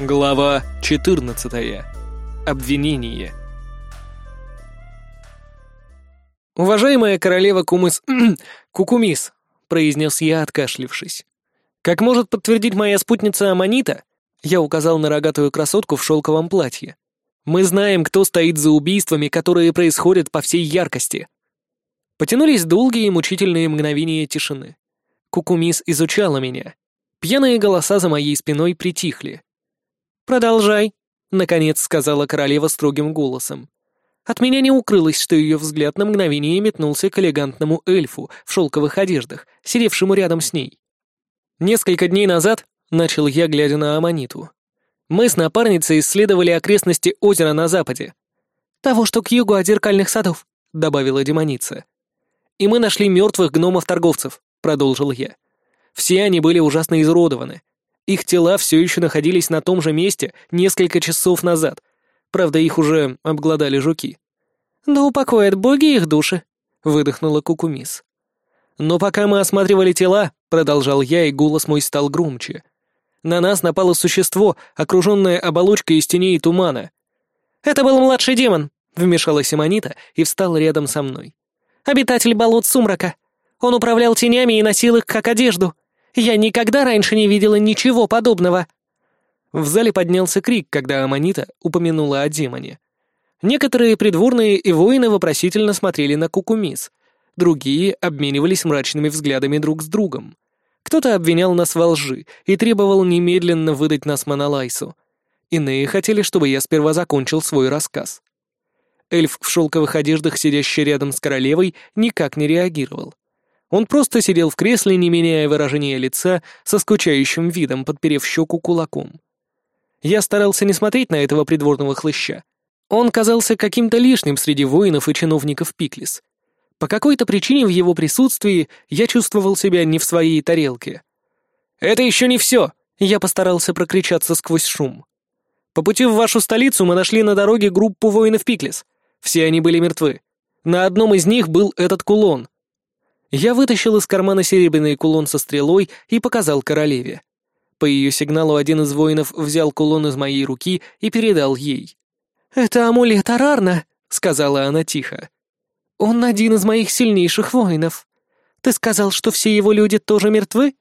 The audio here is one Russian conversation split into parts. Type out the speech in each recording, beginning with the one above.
Глава 14. Обвинение. «Уважаемая королева Кумыс... Кукумис», — произнес я, откашлившись. «Как может подтвердить моя спутница Аманита?» Я указал на рогатую красотку в шелковом платье. «Мы знаем, кто стоит за убийствами, которые происходят по всей яркости». Потянулись долгие и мучительные мгновения тишины. Кукумис изучала меня. Пьяные голоса за моей спиной притихли. «Продолжай», — наконец сказала королева строгим голосом. От меня не укрылось, что ее взгляд на мгновение метнулся к элегантному эльфу в шелковых одеждах, сидевшему рядом с ней. Несколько дней назад, — начал я, глядя на Аманиту, — мы с напарницей исследовали окрестности озера на западе. «Того, что к югу от зеркальных садов», — добавила демоница. «И мы нашли мертвых гномов-торговцев», — продолжил я. «Все они были ужасно изуродованы, их тела все еще находились на том же месте несколько часов назад. Правда, их уже обглодали жуки. «Да упокоят боги их души», — выдохнула Кукумис. «Но пока мы осматривали тела», — продолжал я, и голос мой стал громче. «На нас напало существо, окруженное оболочкой из теней и тумана». «Это был младший демон», — вмешалась Аманита и встал рядом со мной. «Обитатель болот сумрака. Он управлял тенями и носил их как одежду. Я никогда раньше не видела ничего подобного!» В зале поднялся крик, когда Аманита упомянула о демоне. Некоторые придворные и воины вопросительно смотрели на Кукумис, другие обменивались мрачными взглядами друг с другом. Кто-то обвинял нас во лжи и требовал немедленно выдать нас Монолайсу. Иные хотели, чтобы я сперва закончил свой рассказ. Эльф в шелковых одеждах, сидящий рядом с королевой, никак не реагировал. Он просто сидел в кресле, не меняя выражения лица, со скучающим видом, подперев щеку кулаком. Я старался не смотреть на этого придворного хлыща. Он казался каким-то лишним среди воинов и чиновников Пиклис. По какой-то причине в его присутствии я чувствовал себя не в своей тарелке. «Это еще не все!» — я постарался прокричаться сквозь шум. «По пути в вашу столицу мы нашли на дороге группу воинов Пиклис. Все они были мертвы. На одном из них был этот кулон — я вытащил из кармана серебряный кулон со стрелой и показал королеве. По ее сигналу один из воинов взял кулон из моей руки и передал ей. «Это амулет Арарна», — сказала она тихо. «Он один из моих сильнейших воинов. Ты сказал, что все его люди тоже мертвы?»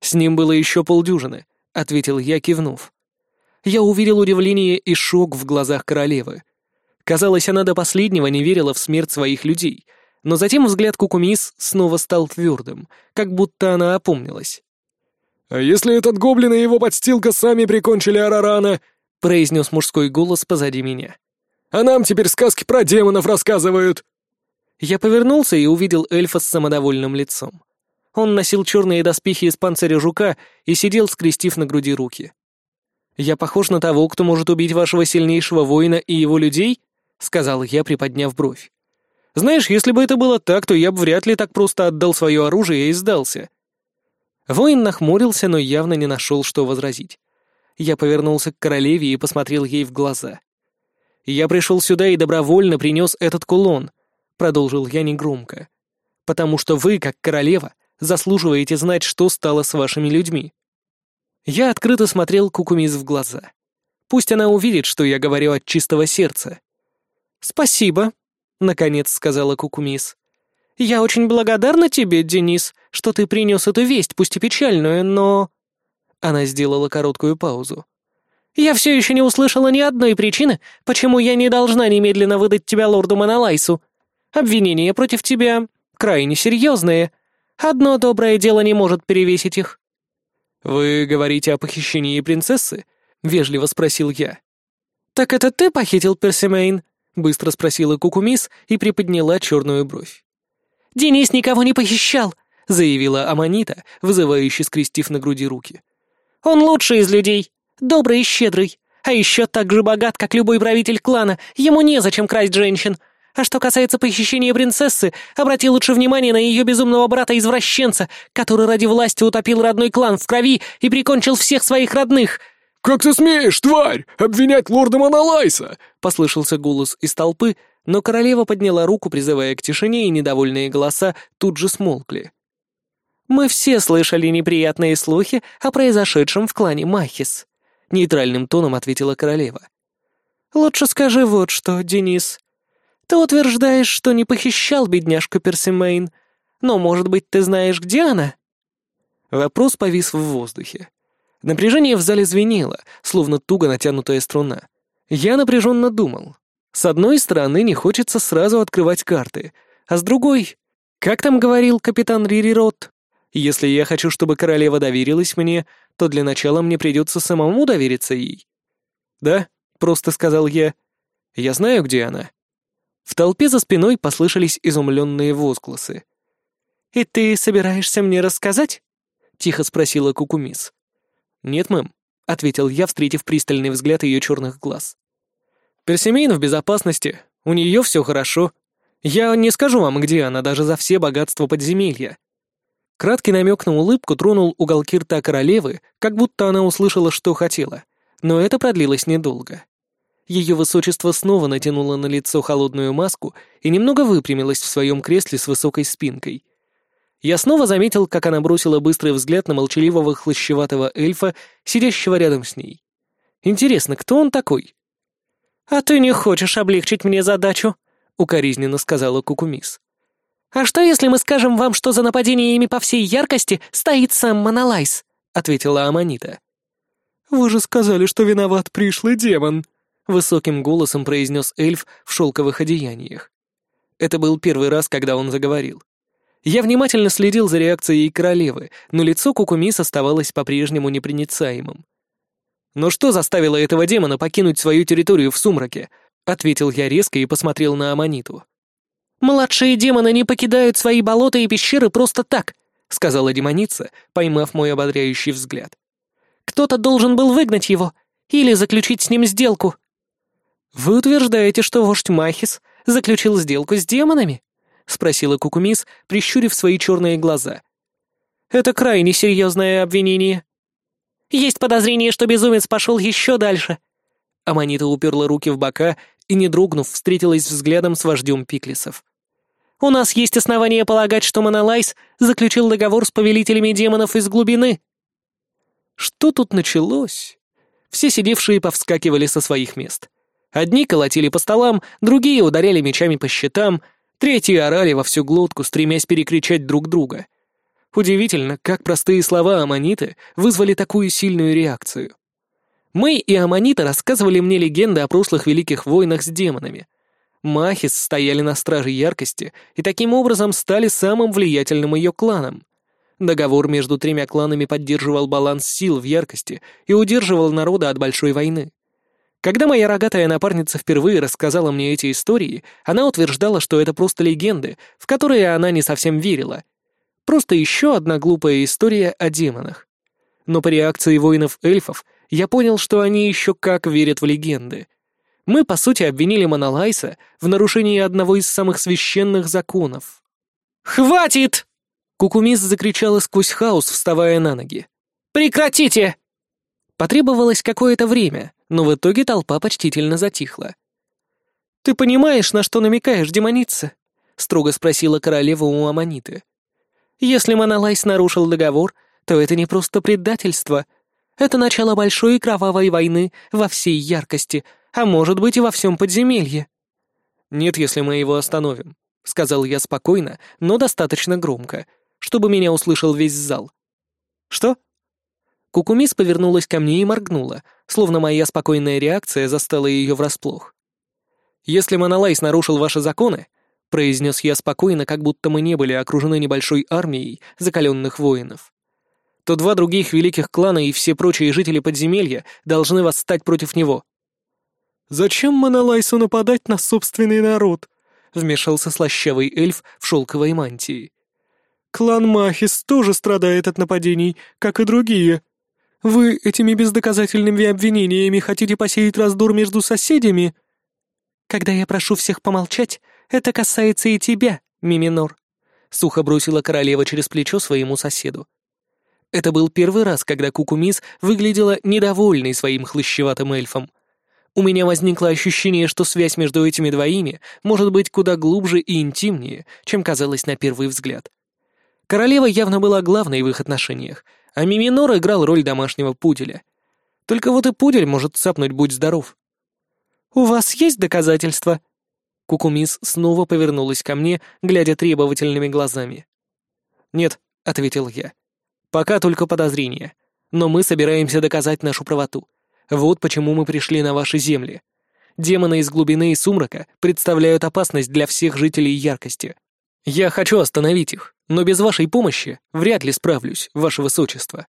«С ним было еще полдюжины», — ответил я, кивнув. Я увидел удивление и шок в глазах королевы. Казалось, она до последнего не верила в смерть своих людей — но затем взгляд Кукумис снова стал твердым, как будто она опомнилась. «А если этот гоблин и его подстилка сами прикончили Арарана?» — произнес мужской голос позади меня. «А нам теперь сказки про демонов рассказывают!» Я повернулся и увидел эльфа с самодовольным лицом. Он носил черные доспехи из панциря жука и сидел, скрестив на груди руки. «Я похож на того, кто может убить вашего сильнейшего воина и его людей?» — сказал я, приподняв бровь. Знаешь, если бы это было так, то я бы вряд ли так просто отдал свое оружие и сдался». Воин нахмурился, но явно не нашел, что возразить. Я повернулся к королеве и посмотрел ей в глаза. «Я пришел сюда и добровольно принес этот кулон», — продолжил я негромко. «Потому что вы, как королева, заслуживаете знать, что стало с вашими людьми». Я открыто смотрел Кукумис в глаза. Пусть она увидит, что я говорю от чистого сердца. «Спасибо», — наконец сказала Кукумис. «Я очень благодарна тебе, Денис, что ты принес эту весть, пусть и печальную, но...» Она сделала короткую паузу. «Я все еще не услышала ни одной причины, почему я не должна немедленно выдать тебя лорду Монолайсу. Обвинения против тебя крайне серьезные. Одно доброе дело не может перевесить их». «Вы говорите о похищении принцессы?» — вежливо спросил я. «Так это ты похитил Персимейн?» — быстро спросила Кукумис и приподняла черную бровь. «Денис никого не похищал», — заявила Аманита, вызывающе скрестив на груди руки. «Он лучший из людей, добрый и щедрый, а еще так же богат, как любой правитель клана, ему незачем красть женщин. А что касается похищения принцессы, обрати лучше внимание на ее безумного брата-извращенца, который ради власти утопил родной клан в крови и прикончил всех своих родных». «Как ты смеешь, тварь, обвинять лорда Монолайса?» — послышался голос из толпы, но королева подняла руку, призывая к тишине, и недовольные голоса тут же смолкли. «Мы все слышали неприятные слухи о произошедшем в клане Махис. — нейтральным тоном ответила королева. «Лучше скажи вот что, Денис. Ты утверждаешь, что не похищал бедняжку Персимейн, но, может быть, ты знаешь, где она?» Вопрос повис в воздухе. Напряжение в зале звенело, словно туго натянутая струна. Я напряженно думал. С одной стороны, не хочется сразу открывать карты, а с другой... Как там говорил капитан Ририрот? Если я хочу, чтобы королева доверилась мне, то для начала мне придется самому довериться ей. «Да», — просто сказал я. «Я знаю, где она». В толпе за спиной послышались изумленные возгласы. «И ты собираешься мне рассказать?» — тихо спросила Кукумис. «Нет, мэм», — ответил я, встретив пристальный взгляд ее черных глаз. «Персемейн в безопасности, у нее все хорошо. Я не скажу вам, где она, даже за все богатства подземелья». Краткий намек на улыбку тронул уголки рта королевы, как будто она услышала, что хотела, но это продлилось недолго. Ее высочество снова натянуло на лицо холодную маску и немного выпрямилась в своем кресле с высокой спинкой — я снова заметил, как она бросила быстрый взгляд на молчаливого хлощеватого эльфа, сидящего рядом с ней. Интересно, кто он такой? «А ты не хочешь облегчить мне задачу?» — укоризненно сказала Кукумис. «А что, если мы скажем вам, что за нападениями по всей яркости стоит сам Монолайс?» — ответила Аманита. «Вы же сказали, что виноват пришлый демон», — высоким голосом произнес эльф в шелковых одеяниях. Это был первый раз, когда он заговорил. Я внимательно следил за реакцией королевы, но лицо Кукумис оставалось по-прежнему непроницаемым. «Но что заставило этого демона покинуть свою территорию в сумраке?» — ответил я резко и посмотрел на Аманиту. «Младшие демоны не покидают свои болота и пещеры просто так», — сказала демоница, поймав мой ободряющий взгляд. «Кто-то должен был выгнать его или заключить с ним сделку». «Вы утверждаете, что вождь Махис заключил сделку с демонами?» — спросила Кукумис, прищурив свои черные глаза. «Это крайне серьезное обвинение». «Есть подозрение, что безумец пошел еще дальше». Аманита уперла руки в бока и, не дрогнув, встретилась взглядом с вождем Пиклисов. «У нас есть основания полагать, что Монолайс заключил договор с повелителями демонов из глубины». Что тут началось? Все сидевшие повскакивали со своих мест. Одни колотили по столам, другие ударяли мечами по щитам — Третьи орали во всю глотку, стремясь перекричать друг друга. Удивительно, как простые слова Аманиты вызвали такую сильную реакцию. Мэй и Аманита рассказывали мне легенды о прошлых великих войнах с демонами. Махис стояли на страже яркости и таким образом стали самым влиятельным ее кланом. Договор между тремя кланами поддерживал баланс сил в яркости и удерживал народа от большой войны. Когда моя рогатая напарница впервые рассказала мне эти истории, она утверждала, что это просто легенды, в которые она не совсем верила. Просто еще одна глупая история о демонах. Но по реакции воинов-эльфов я понял, что они еще как верят в легенды. Мы, по сути, обвинили Монолайса в нарушении одного из самых священных законов. «Хватит!» Кукумис закричала сквозь хаос, вставая на ноги. «Прекратите!» Потребовалось какое-то время, но в итоге толпа почтительно затихла. «Ты понимаешь, на что намекаешь, демоница?» — строго спросила королева у Аманиты. «Если Монолайс нарушил договор, то это не просто предательство. Это начало большой кровавой войны во всей яркости, а может быть и во всем подземелье». «Нет, если мы его остановим», — сказал я спокойно, но достаточно громко, чтобы меня услышал весь зал. «Что?» Кукумис повернулась ко мне и моргнула, словно моя спокойная реакция застала ее врасплох. «Если Монолайс нарушил ваши законы», — произнес я спокойно, как будто мы не были окружены небольшой армией закаленных воинов, то два других великих клана и все прочие жители подземелья должны восстать против него. «Зачем Монолайсу нападать на собственный народ?» — вмешался слащавый эльф в шелковой мантии. «Клан Махис тоже страдает от нападений, как и другие. Вы этими бездоказательными обвинениями хотите посеять раздор между соседями?» «Когда я прошу всех помолчать, это касается и тебя, Миминор», — сухо бросила королева через плечо своему соседу. Это был первый раз, когда Кукумис выглядела недовольной своим хлыщеватым эльфом. У меня возникло ощущение, что связь между этими двоими может быть куда глубже и интимнее, чем казалось на первый взгляд. Королева явно была главной в их отношениях, а Миминор играл роль домашнего пуделя. Только вот и пудель может цапнуть «Будь здоров». «У вас есть доказательства?» Кукумис снова повернулась ко мне, глядя требовательными глазами. «Нет», — ответил я. «Пока только подозрения. Но мы собираемся доказать нашу правоту. Вот почему мы пришли на ваши земли. Демоны из глубины и сумрака представляют опасность для всех жителей яркости. Я хочу остановить их, но без вашей помощи вряд ли справлюсь, ваше высочество».